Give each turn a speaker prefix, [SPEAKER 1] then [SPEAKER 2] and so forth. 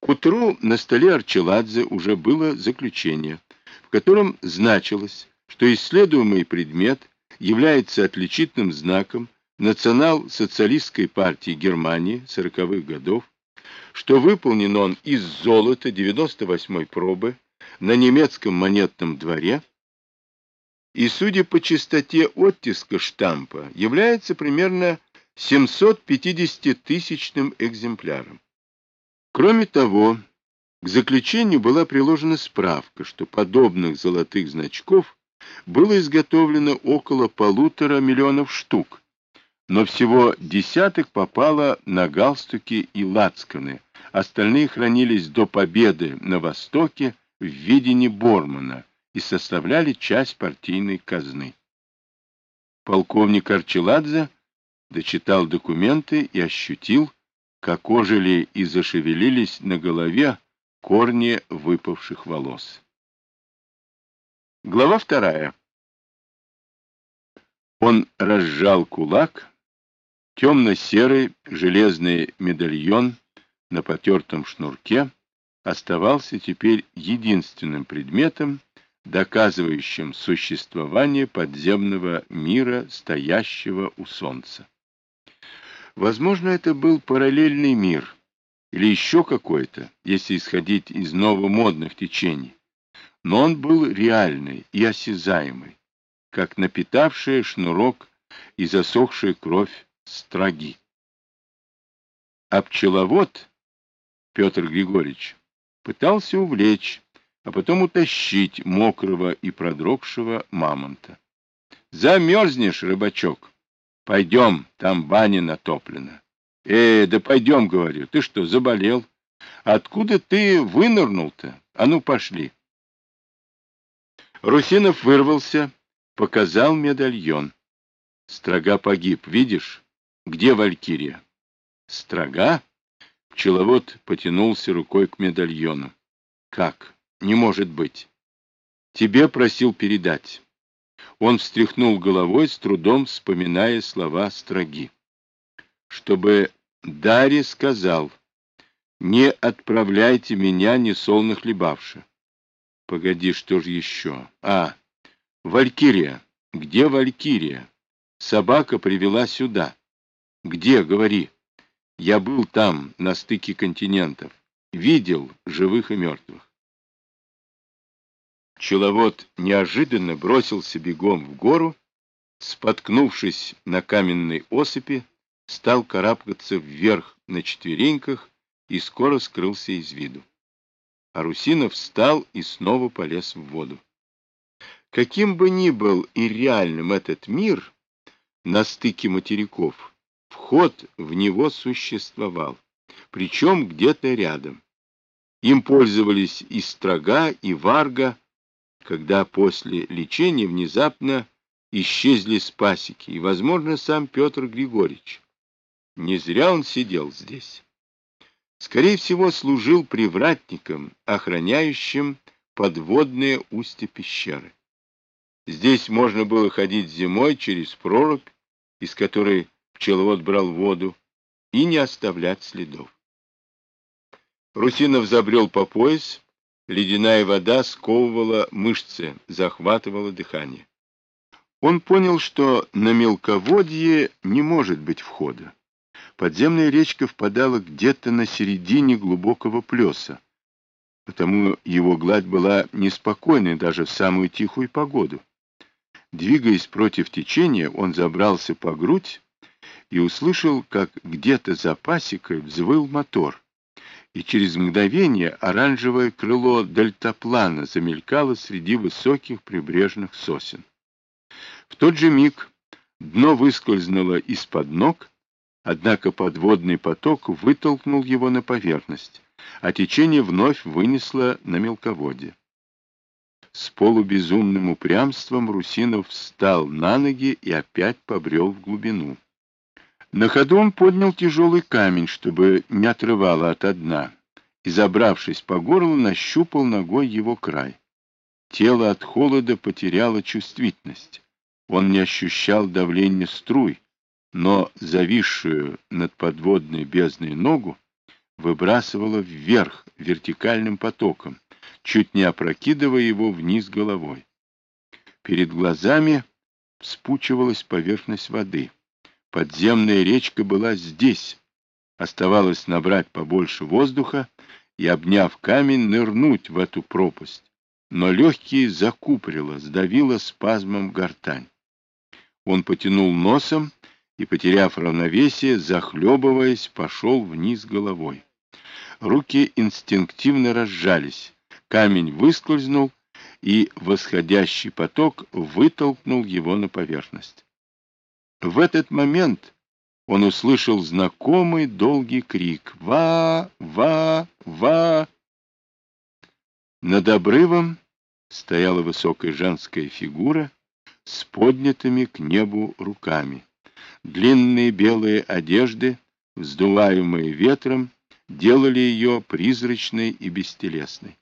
[SPEAKER 1] К утру на столе Арчеладзе уже было заключение, в котором значилось, что исследуемый предмет является отличительным знаком национал-социалистской партии Германии 40-х годов, что выполнен он из золота 98-й пробы на немецком монетном дворе, и, судя по частоте оттиска штампа, является примерно 750-тысячным экземпляром. Кроме того, к заключению была приложена справка, что подобных золотых значков было изготовлено около полутора миллионов штук, но всего десяток попало на галстуки и лацканы, остальные хранились до победы на Востоке в видении Бормана и составляли часть партийной казны. Полковник Арчеладзе дочитал документы и ощутил, как ожили и зашевелились на голове корни выпавших волос. Глава вторая. Он разжал кулак, темно-серый железный медальон на потертом шнурке оставался теперь единственным предметом, доказывающим существование подземного мира, стоящего у солнца. Возможно, это был параллельный мир или еще какой-то, если исходить из новомодных течений. Но он был реальный и осязаемый, как напитавшая шнурок и засохшая кровь строги. А пчеловод Петр Григорьевич пытался увлечь, а потом утащить мокрого и продрогшего мамонта. «Замерзнешь, рыбачок!» Пойдем, там баня натоплена. Э, да пойдем, говорю. Ты что, заболел? Откуда ты вынырнул-то? А ну, пошли. Русинов вырвался, показал медальон. Строга погиб, видишь? Где Валькирия? Строга? Пчеловод потянулся рукой к медальону. Как? Не может быть. Тебе просил передать. Он встряхнул головой, с трудом вспоминая слова строги. Чтобы Дарья сказал, «Не отправляйте меня, не солно хлебавши». Погоди, что же еще? А, Валькирия. Где Валькирия? Собака привела сюда. Где, говори. Я был там, на стыке континентов. Видел живых и мертвых. Пчеловод неожиданно бросился бегом в гору, споткнувшись на каменной осыпи, стал карабкаться вверх на четвереньках и скоро скрылся из виду. Арусинов встал и снова полез в воду. Каким бы ни был и реальным этот мир на стыке материков, вход в него существовал, причем где-то рядом. Им пользовались и Строга, и Варга, когда после лечения внезапно исчезли спасики, и, возможно, сам Петр Григорьевич. Не зря он сидел здесь. Скорее всего, служил привратником, охраняющим подводные устья пещеры. Здесь можно было ходить зимой через прорубь, из которой пчеловод брал воду, и не оставлять следов. Русинов забрел по пояс, Ледяная вода сковывала мышцы, захватывала дыхание. Он понял, что на мелководье не может быть входа. Подземная речка впадала где-то на середине глубокого плеса, потому его гладь была неспокойной даже в самую тихую погоду. Двигаясь против течения, он забрался по грудь и услышал, как где-то за пасекой взвыл мотор и через мгновение оранжевое крыло дельтаплана замелькало среди высоких прибрежных сосен. В тот же миг дно выскользнуло из-под ног, однако подводный поток вытолкнул его на поверхность, а течение вновь вынесло на мелководье. С полубезумным упрямством Русинов встал на ноги и опять побрел в глубину. На ходу он поднял тяжелый камень, чтобы не отрывало от дна, и, забравшись по горлу, нащупал ногой его край. Тело от холода потеряло чувствительность. Он не ощущал давления струй, но зависшую над подводной бездной ногу выбрасывало вверх вертикальным потоком, чуть не опрокидывая его вниз головой. Перед глазами вспучивалась поверхность воды. Подземная речка была здесь. Оставалось набрать побольше воздуха и, обняв камень, нырнуть в эту пропасть. Но легкие закупорило, сдавило спазмом гортань. Он потянул носом и, потеряв равновесие, захлебываясь, пошел вниз головой. Руки инстинктивно разжались, камень выскользнул, и восходящий поток вытолкнул его на поверхность. В этот момент он услышал знакомый долгий крик «Ва! Ва! Ва!». Над обрывом стояла высокая женская фигура с поднятыми к небу руками. Длинные белые одежды, вздуваемые ветром, делали ее призрачной и бестелесной.